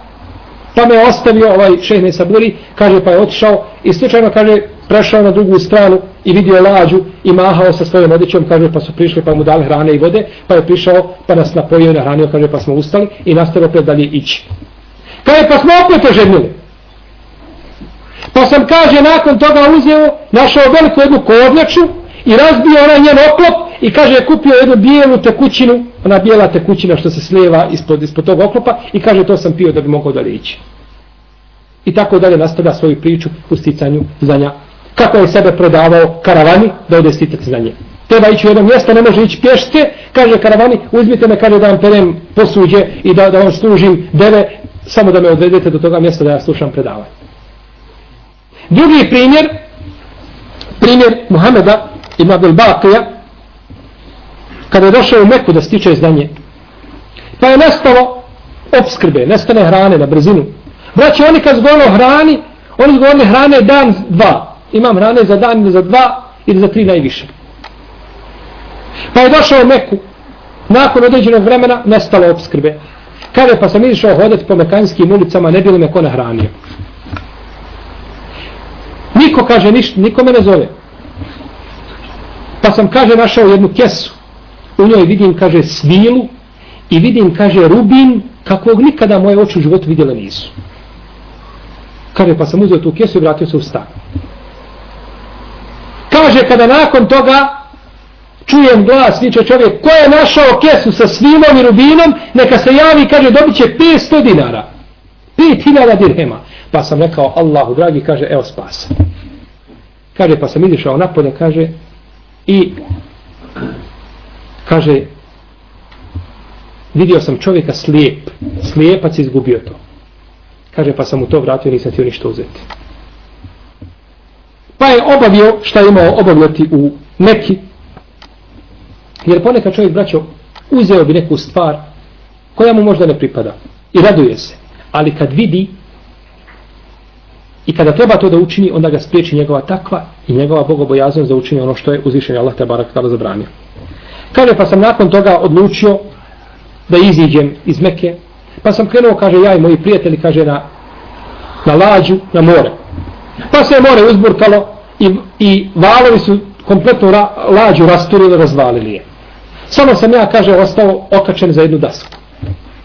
Pa me ostavio ovaj šeh Nesaburi, kaže, pa je otišao i slučajno, kaže, prešao na drugu stranu i vidio lađu i mahao sa svojom odjećom, kaže, pa su prišli, pa mu dali hrane i vode, pa je prišao, pa nas napojio i nahranio, kaže, pa smo ustali i nastavio opet dalje ići. Kaže, pa smo opet oženili. Pa sam, kaže, nakon toga uzeo, našao veliku jednu kovnjaču i razbio onaj njen oklop i kaže, kupio jednu bijelu tekućinu, ona bijela tekućina što se slijeva ispod, ispod tog oklopa i kaže, to sam pio da bi mogao dalje ići. I tako dalje nastavlja svoju priču u sticanju znanja. Kako je sebe prodavao karavani da ode sticati znanje. Treba ići u jedno mjesto, ne može ići pješke, kaže karavani, uzmite me, kaže da vam perem posuđe i da, da vam služim deve, samo da me odvedete do toga mjesta da ja slušam predavanje. Drugi primjer, primjer Muhameda ibn Abdul Baqija, kada je došao u Meku da stiče znanje, pa je nestalo obskrbe, nestane hrane na brzinu. Braći, oni kad zgovorili hrani, oni zgovorili hrane dan, dva. Imam hrane za dan ili za dva ili za tri najviše. Pa je došao u Meku, nakon određenog vremena, nestalo obskrbe. Kada pa sam išao hodati po mekanskim ulicama, ne bilo me ko nahranio. Niko kaže ništa, niko me ne zove. Pa sam, kaže, našao jednu kesu. U njoj vidim, kaže, svilu i vidim, kaže, rubin kakvog nikada moje oči u životu vidjela nisu. Kaže, pa sam uzeo tu kesu i vratio se u stan. Kaže, kada nakon toga čujem glas, viče čovjek, ko je našao kesu sa svilom i rubinom, neka se javi, kaže, dobit će 500 dinara. 5000 dirhema. Pa sam rekao, Allahu dragi, kaže, evo spasa. Kaže, pa sam izišao napolje, kaže, i kaže, vidio sam čovjeka slijep, slijepac izgubio to. Kaže, pa sam mu to vratio, nisam htio ništa uzeti. Pa je obavio šta je imao obavljati u neki. Jer ponekad čovjek, braćo, uzeo bi neku stvar koja mu možda ne pripada. I raduje se. Ali kad vidi I kada treba to da učini, onda ga spriječi njegova takva i njegova bogobojaznost da učini ono što je uzvišenje Allah te barak tada zabranio. Kaže, pa sam nakon toga odlučio da iziđem iz Mekke, pa sam krenuo, kaže, ja i moji prijatelji, kaže, na, na lađu, na more. Pa se je more uzburkalo i, i valovi su kompletno ra, lađu rasturili, razvalili je. Samo sam ja, kaže, ostao okačen za jednu dasku.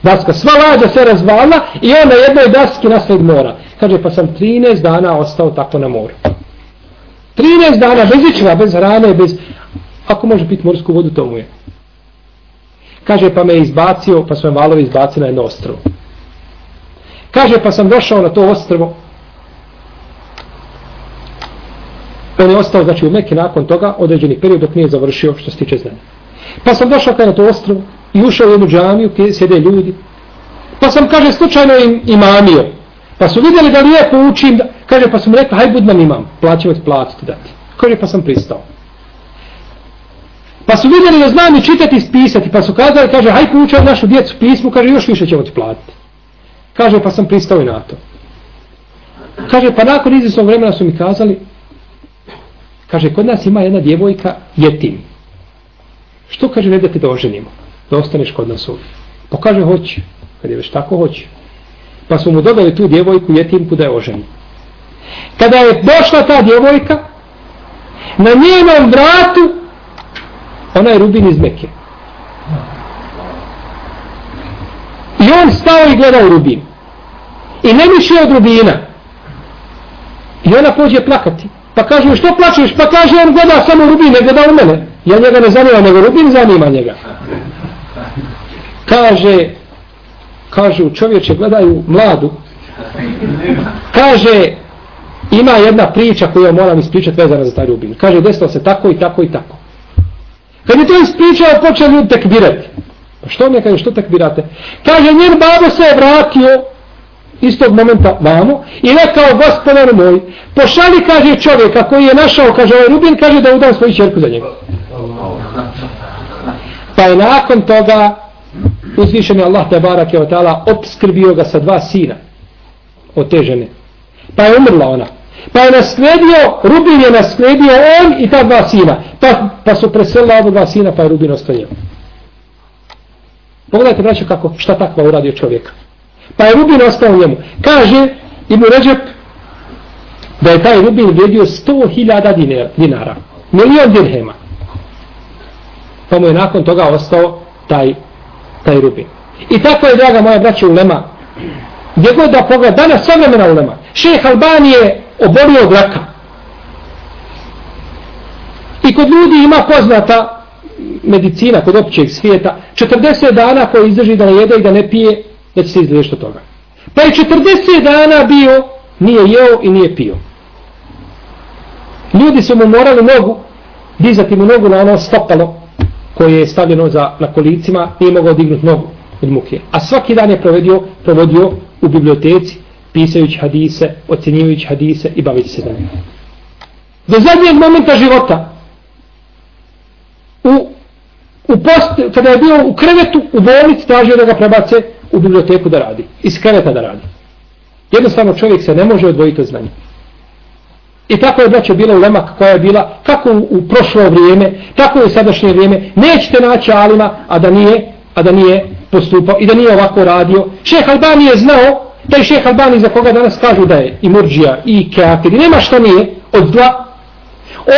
Daska, sva lađa se razvala i on na jednoj daski nasred mora. Kaže, pa sam 13 dana ostao tako na moru. 13 dana, bez ičeva, bez hrane, bez... Ako može piti morsku vodu, to mu je. Kaže, pa me izbacio, pa su me valovi izbacili na jedno ostrovo. Kaže, pa sam došao na to ostrovo. On je ostao, znači, u Mekke nakon toga, određeni period dok nije završio što se tiče znanja. Pa sam došao kaj na to ostrovo i ušao u jednu džamiju gdje sjede ljudi. Pa sam, kaže, slučajno im imamio. Pa su vidjeli da lijepo učim, da, kaže, pa sam rekao, haj bud nam imam, plaćemo ti platiti dati. Kaže, pa sam pristao. Pa su vidjeli da znam i čitati i spisati, pa su kazali, kaže, haj poučaj našu djecu pismu, kaže, još više ćemo ti platiti. Kaže, pa sam pristao i na to. Kaže, pa nakon izvisnog vremena su mi kazali, kaže, kod nas ima jedna djevojka, jetim. Što kaže, ne da te da oženimo? Da ostaneš kod nas ovdje. Pa kaže, hoće. Kad je već tako, hoće pa su mu dodali tu djevojku jetimku da je oženi. Kada je došla ta djevojka, na njenom vratu, ona je Rubin iz Mekke. I on stao i gledao Rubin. I ne miše od Rubina. I ona pođe plakati. Pa kaže, što plačeš? Pa kaže, on gleda samo Rubin, ne gleda u mene. Ja njega ne zanima, nego Rubin zanima njega. Kaže, kažu čovječe gledaju mladu kaže ima jedna priča koju ja moram ispričati vezana za taj rubin kaže desilo se tako i tako i tako kad je to ispričao počeo ljudi tekbirati pa što mi je kaže što tekbirate kaže njen babo se je vratio iz tog momenta vamo i rekao gospodar moj pošali kaže čovjeka koji je našao kaže ovaj rubin kaže da udam svoju čerku za njega pa je nakon toga uzvišen je Allah tebara keo ta'ala obskrbio ga sa dva sina od te žene. Pa je umrla ona. Pa je naslijedio, Rubin je naslijedio on i ta dva sina. Pa, pa su preselila oba dva sina, pa je Rubin ostao Pogledajte, braće, kako, šta takva uradio čovjeka. Pa je Rubin ostao njemu. Kaže Ibn Ređep da je taj Rubin vrijedio 100.000 dinara. Milion dirhema. Pa mu je nakon toga ostao taj, taj Rubin. I tako je, draga moja braća, ulema. Gdje god da pogleda, danas sve vremena ulema. Šeh Albanije obolio od raka. I kod ljudi ima poznata medicina, kod općeg svijeta, 40 dana koji izdrži da ne jede i da ne pije, da će se izliješiti toga. Pa je 40 dana bio, nije jeo i nije pio. Ljudi su mu morali nogu, dizati mu nogu na ono stopalo koje je stavljeno za, na kolicima, nije mogao dignuti nogu od muke. A svaki dan je provodio, provodio u biblioteci, pisajući hadise, ocjenjujući hadise i bavići se za. Do zadnjeg momenta života, u, u post, kada je bio u krevetu, u bolnici, tražio da ga prebace u biblioteku da radi. Iz kreveta da radi. Jednostavno čovjek se ne može odvojiti od znanja. I tako je braćo bila ulemak koja je bila kako u, u prošlo vrijeme, tako i u sadašnje vrijeme. Nećete naći alima, a da nije, a da nije postupao i da nije ovako radio. Šeh Albani je znao, taj šeh Albani za koga danas kažu da je i murđija i keakir, nema šta nije od dva.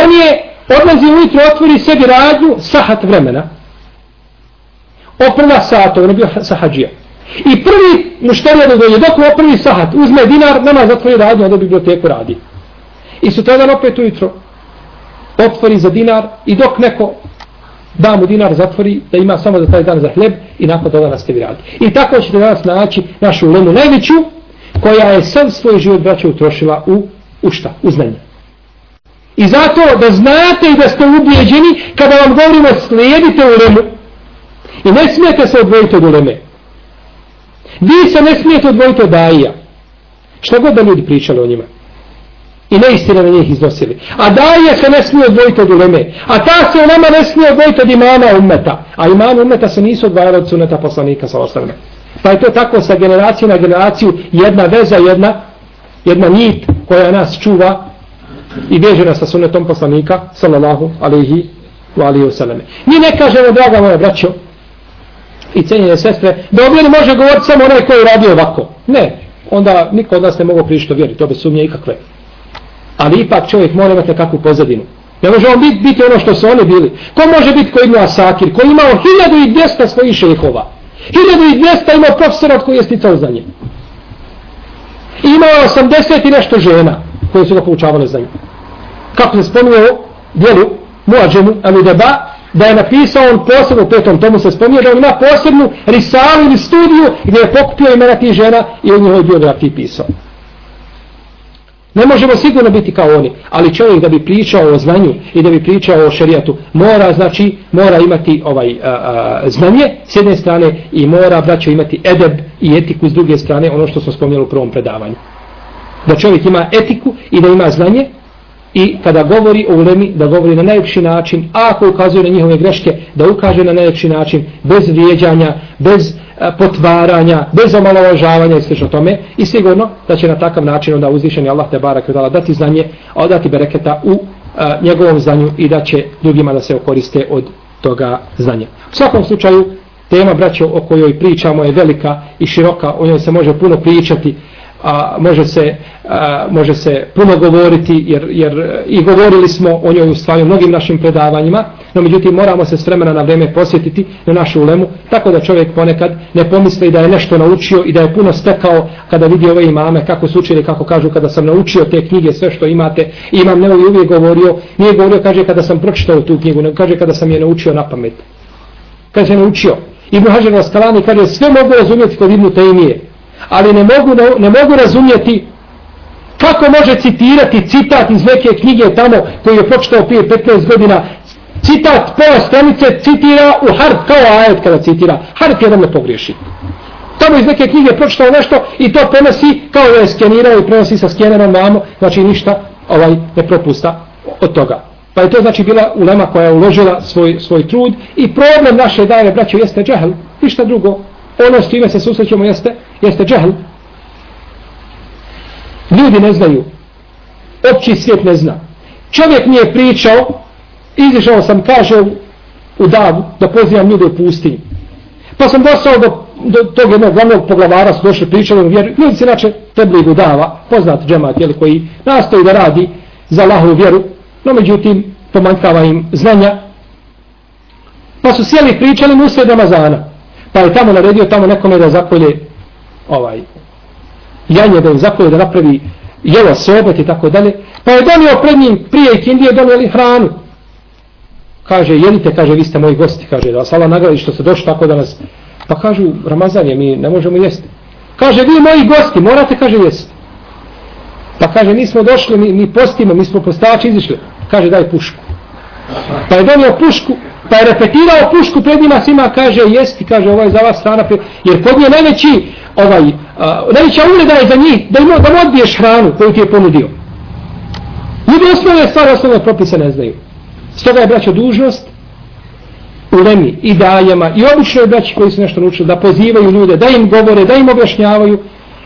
On je odlazi ujutro, otvori sebi radnju sahat vremena. Oprva sata, on je bio sahađija. I prvi mušterija da dođe, dok u prvi sahat uzme dinar, nama zatvori radnju, onda biblioteku radi. I sutradan opet ujutro otvori za dinar i dok neko da mu dinar zatvori da ima samo za taj dan za hleb i nakon toga nastavi radi. I tako ćete danas naći našu lenu najveću koja je sam svoj život braća utrošila u, u šta? U znanje. I zato da znate i da ste ubijeđeni kada vam govorimo slijedite u i ne smijete se odvojiti od uleme. Vi se ne smijete odvojiti od daija. Što god da ljudi pričali o njima i neistine na njih iznosili. A daje se ne smije odvojiti od uleme. A ta se u nama ne smije odvojiti od imama ummeta. A imam ummeta se nisu odvajali od suneta poslanika sa ostavima. Pa je to tako sa generacije na generaciju jedna veza, jedna, jedna nit koja nas čuva i veže nas sa sunetom poslanika sallallahu alaihi wa alaihi wasallam. Mi ne kažemo, draga moja braćo, i cijenjene sestre, da o vjeri može govoriti samo onaj koji radi ovako. Ne, onda niko od nas ne mogu prišto to vjeriti, to bez sumnje ikakve ali ipak čovjek mora imati kakvu pozadinu. Ne može on biti, biti ono što su oni bili. Ko može biti koji ima Asakir, koji imao 1200 svojih šehova. 1200 imao profesora koji je sticao za nje. I imao 80 i nešto žena koje su ga poučavale za nje. Kako se spominje o dijelu Muadžemu Amideba, da je napisao on posebno, u petom tomu se spominje, da on ima posebnu risalu ili studiju gdje je pokupio imena tih žena i o njihovoj biografiji pisao. Ne možemo sigurno biti kao oni, ali čovjek da bi pričao o znanju i da bi pričao o šerijatu, mora znači, mora imati ovaj a, a, znanje s jedne strane i mora braćo imati edeb i etiku s druge strane, ono što smo spomenuli u prvom predavanju. Da čovjek ima etiku i da ima znanje i kada govori o ulemi, da govori na najljepši način, a ako ukazuje na njihove greške, da ukaže na najljepši način, bez vrijeđanja, bez E, potvaranja, bez omalovažavanja i slično tome i sigurno da će na takav način onda uzvišeni Allah te barak dala dati znanje, a odati bereketa u a, njegovom znanju i da će drugima da se okoriste od toga znanja. U svakom slučaju, tema braćo o kojoj pričamo je velika i široka, o njoj se može puno pričati, a može se a, može se puno govoriti jer, jer e, i govorili smo o njoj u stvari u mnogim našim predavanjima no međutim moramo se s vremena na vreme posjetiti na našu ulemu tako da čovjek ponekad ne pomisli da je nešto naučio i da je puno stekao kada vidi ove imame kako su učili kako kažu kada sam naučio te knjige sve što imate. Imam ne uvijek govorio nije govorio kaže kada sam pročitao tu knjigu nego kaže kada sam je naučio na pamet. Kada se naučio. Ibn Hajar Raskalani kaže sve mogu razumjeti kod Ibn Taymiye ali ne mogu, ne, ne mogu razumjeti kako može citirati citat iz neke knjige tamo koji je pročitao prije 15 godina. Citat pola stranice citira u harf kao ajet kada citira. Harf jedan ne pogriješi tamo iz neke knjige pročitao nešto i to prenosi kao da je skenirao i prenosi sa skenerom namo znači ništa ovaj ne propusta od toga. Pa je to znači bila ulema koja je uložila svoj, svoj trud i problem naše daje braće jeste džahel ništa drugo ono s čime se susrećemo jeste, jeste džahl. Ljudi ne znaju opći svijet ne zna. Čovjek mi je pričao, izišao sam, kaže, u davu, da pozivam ljude u pustinju. Pa sam došao do, do tog jednog glavnog poglavara, su došli pričali vjeru. Ljudi se inače tebligu dava, poznat džemat, jeli, koji nastoji da radi za lahu vjeru, no međutim, pomankava im znanja. Pa su sjeli pričali mu sve Ramazana. Pa je tamo naredio tamo nekome da zapolje ovaj, janje, da im zapolje da napravi jelo sobet i tako dalje. Pa je donio pred njim prije i kindije donijeli hranu. Kaže, jedite, kaže, vi ste moji gosti, kaže, da vas Allah nagradi što ste došli tako da nas... Pa kažu, Ramazan je, mi ne možemo jesti. Kaže, vi moji gosti, morate, kaže, jesti. Pa kaže, mi smo došli, mi, mi postimo, mi smo postači izišli. Kaže, daj pušku. Pa je donio pušku, pa je repetirao pušku pred njima svima, kaže, jesti, kaže, ovaj za vas strana, jer kod je najveći, ovaj, a, najveća uvreda je za njih, da, ima, da mu odbiješ hranu koju ti je ponudio. Ljudi osnovne stvari, osnovne propise ne znaju. Stoga je braćo dužnost u lemi i dajama i običnoj braći koji su nešto naučili da pozivaju ljude, da im govore, da im objašnjavaju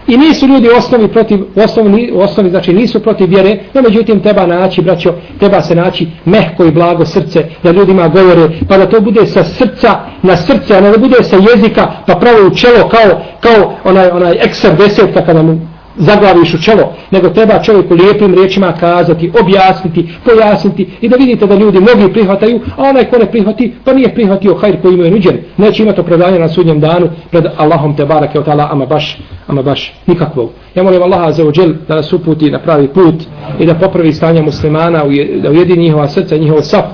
i nisu ljudi osnovi protiv, osnovi, osnovi znači nisu protiv vjere, no međutim treba naći, braćo, treba se naći mehko i blago srce da ljudima govore, pa da to bude sa srca na srce, a ne da bude sa jezika, pa pravo u čelo kao, kao onaj, onaj ekser desetka kada mu zaglaviš u čelo, nego treba čovjeku lijepim riječima kazati, objasniti, pojasniti i da vidite da ljudi mnogi prihvataju, a onaj ko ne prihvati, pa nije prihvatio hajr koji mu je nuđen. Neće imati opravdanje na sudnjem danu pred Allahom te barake od Allah, ama baš, ama baš nikakvog. Ja molim Allaha za ođel da nas uputi na pravi put i da popravi stanje muslimana, da ujedini njihova srca i njihov sap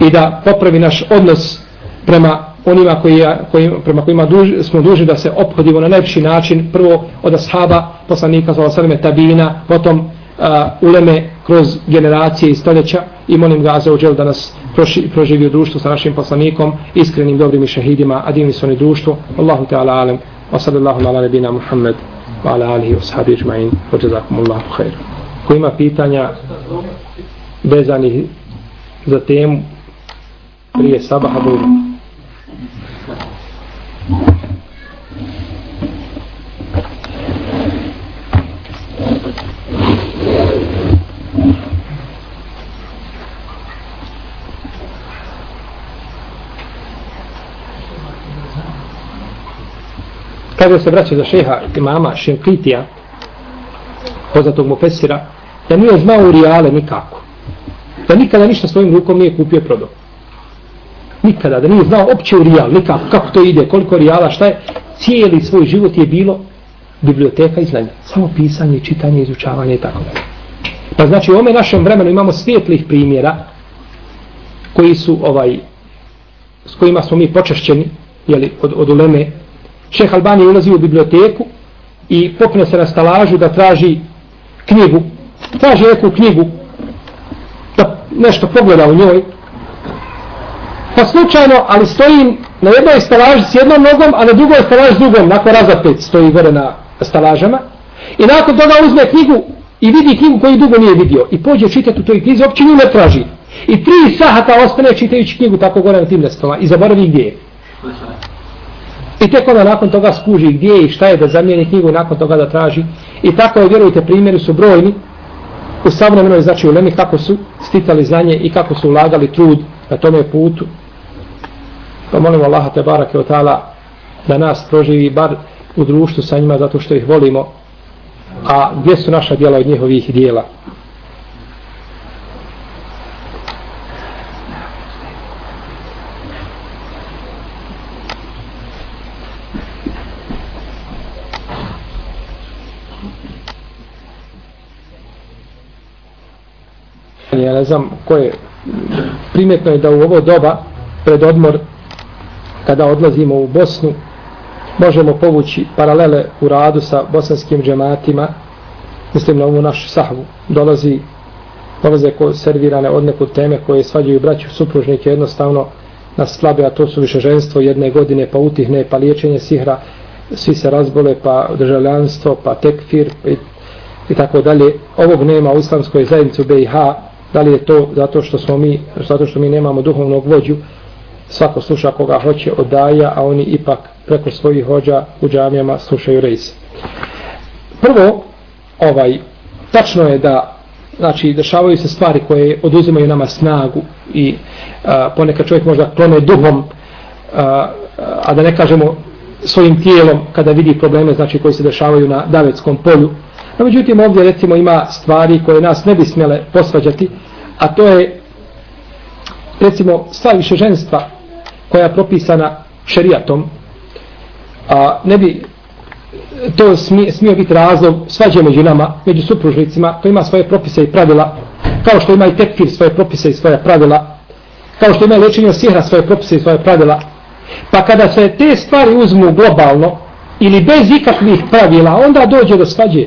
i da popravi naš odnos prema onima koji, koji, prema kojima duž, smo dužni da se ophodimo na najviši način, prvo od ashaba, poslanika, zvala sveme, tabina, potom uh, uleme kroz generacije i stoljeća i molim ga za uđel da nas proši, proživi u društvu sa našim poslanikom, iskrenim, dobrim i šehidima, a divni su oni društvo. Allahu Teala alem, wa sallallahu ala nebina Muhammed, wa ala alihi wa sahabi ižma'in, wa jazakum Allahu khair. Ko ima pitanja vezanih za temu prije sabaha budu. Kaže se vraća za šeha imama Šenkitija, poznatog mu fesira, da nije znao u rijale nikako. Da nikada ništa svojim rukom nije kupio i prodao. Nikada, da nije znao opće u rijal, nikako, kako to ide, koliko rijala, šta je. Cijeli svoj život je bilo biblioteka i znanja. Samo pisanje, čitanje, izučavanje i tako dalje. Pa znači u ome našem vremenu imamo svijetlih primjera koji su ovaj s kojima smo mi počešćeni jeli, od, od uleme Šeh Albani ulazi u biblioteku i popne se na stalažu da traži knjigu traži neku knjigu da nešto pogleda u njoj pa slučajno ali stojim na jednoj stalaži s jednom nogom a na drugoj stalaži s drugom. Nakon razapet stoji gore na stalažama. I nakon toga uzme knjigu i vidi knjigu koju dugo nije vidio. I pođe čitati u toj knjizi uopće nju ne traži. I tri sahata ostane čitajući knjigu tako gore na tim nestama i zaboravi gdje je. I tek onda nakon toga skuži gdje je i šta je da zamijeni knjigu nakon toga da traži. I tako je, vjerujte, primjeri su brojni. U savremenoj, znači u Lemi, kako su sticali znanje i kako su ulagali trud na tome putu. Pa molimo Allaha te barake od tala da nas proživi bar u društvu sa njima zato što ih volimo. A gdje su naša djela od njihovih djela. ja ne znam ko je primjetno je da u ovo doba pred odmor kada odlazimo u Bosnu možemo povući paralele u radu sa bosanskim džematima. Mislim na ovu našu sahvu. Dolazi dolaze ko servirane od neku teme koje svađaju braću supružnike jednostavno na slabe, a to su više ženstvo jedne godine pa utihne, pa liječenje sihra. Svi se razbole, pa državljanstvo pa tekfir i, i tako dalje. Ovog nema u islamskoj zajednici u BiH da li je to zato što smo mi zato što mi nemamo duhovnog vođu? Svako sluša koga hoće odaja a oni ipak preko svojih hođa u džamijama slušaju rejse prvo ovaj tačno je da znači dešavaju se stvari koje oduzimaju nama snagu i a, ponekad čovjek možda klone duhom a, a da ne kažemo svojim tijelom kada vidi probleme znači koji se dešavaju na davetskom polju. No, međutim ovdje recimo ima stvari koje nas ne bi smjele posvađati, a to je recimo stvar više ženstva koja je propisana šerijatom, a ne bi to smije, smije biti razlog svađe među nama, među supružnicima, to ima svoje propise i pravila, kao što ima i tekfir svoje propise i svoje pravila, kao što ima i lečenje sihra svoje propise i svoje pravila. Pa kada se te stvari uzmu globalno ili bez ikakvih pravila, onda dođe do svađe.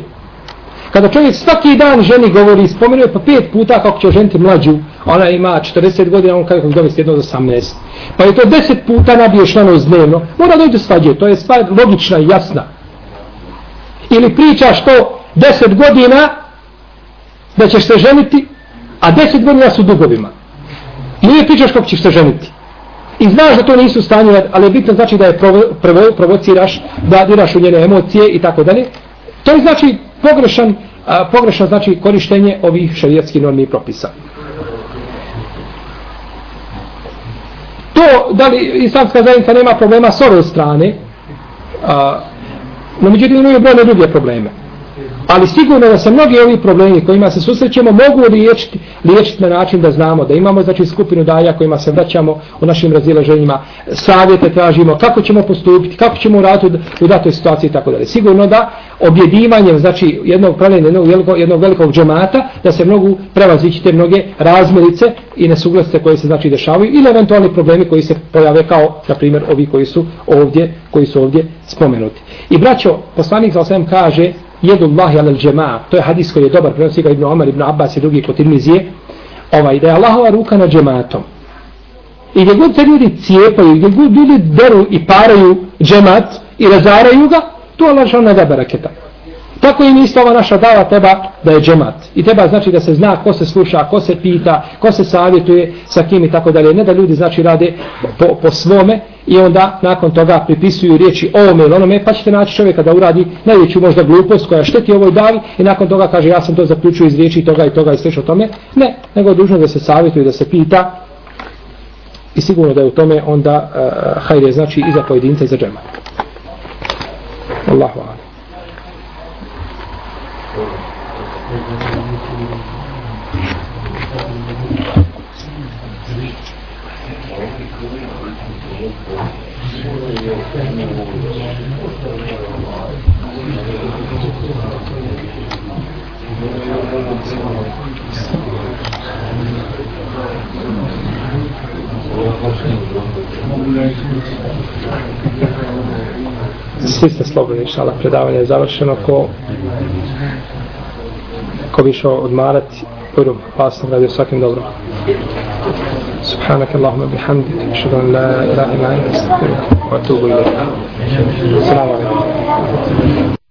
Kada čovjek svaki dan ženi govori, spomenuje pa pet puta kako će ženiti mlađu, ona ima 40 godina, on kako dovesti jedno od 18. Pa je to 10 puta nabiješ na nos dnevno, mora doći do svađe, to je stvar logična i jasna ili pričaš to 10 godina da ćeš se ženiti, a 10 godina su dugovima. Ili pričaš kako ćeš se ženiti. I znaš da to nisu stanje, ali je bitno znači da je provo, provo, provociraš, da diraš u njene emocije i tako dalje. To je znači pogrešan, a, pogrešan znači korištenje ovih šarijetskih normi i propisa. To, da li islamska zajednica nema problema s ove strane, a, No međutim imaju brojne druge probleme. Ali sigurno da se mnogi ovi problemi kojima se susrećemo mogu liječiti, liječiti na način da znamo da imamo znači skupinu daja kojima se vraćamo u našim razilaženjima, savjete tražimo kako ćemo postupiti, kako ćemo raditi u datoj situaciji i tako dalje. Sigurno da objedivanjem znači jednog pravljenja jednog velikog, jednog velikog džemata da se mogu prevazići te mnoge razmirice i nesuglasice koje se znači dešavaju ili eventualni problemi koji se pojave kao na primjer ovi koji su ovdje koji su ovdje spomenuti. I braćo, poslanik za kaže jedu Allahi alel džema'a, to je hadis koji je dobar, prenosi ga Ibn Omar, Ibn Abbas i drugi kod Tirmizije, ovaj, da je Allahova ruka na džemaatom. I gdje god se ljudi cijepaju, gdje god ljudi deru i paraju džemat i razaraju ga, to Allah što ne da baraketa. Tako i isto ova naša dava treba da je džemat. I treba znači da se zna ko se sluša, ko se pita, ko se savjetuje, sa kim i tako dalje. Ne da ljudi znači rade po, po svome i onda nakon toga pripisuju riječi ovome ili onome, pa ćete naći čovjeka da uradi najveću možda glupost koja šteti ovoj davi i nakon toga kaže ja sam to zaključio iz riječi toga i toga i sve o tome. Ne, nego je dužno da se savjetuje, da se pita i sigurno da je u tome onda uh, hajde znači i za pojedince i za džemat. Allahu alam. Svi ste slobodni, šala, predavanje je završeno. Ko, ko bi išao odmarati budu opasno radio svakim dobrom. سبحانك اللهم وبحمدك أشهد أن لا إله إلا أنت أستغفرك وأتوب إليك السلام عليكم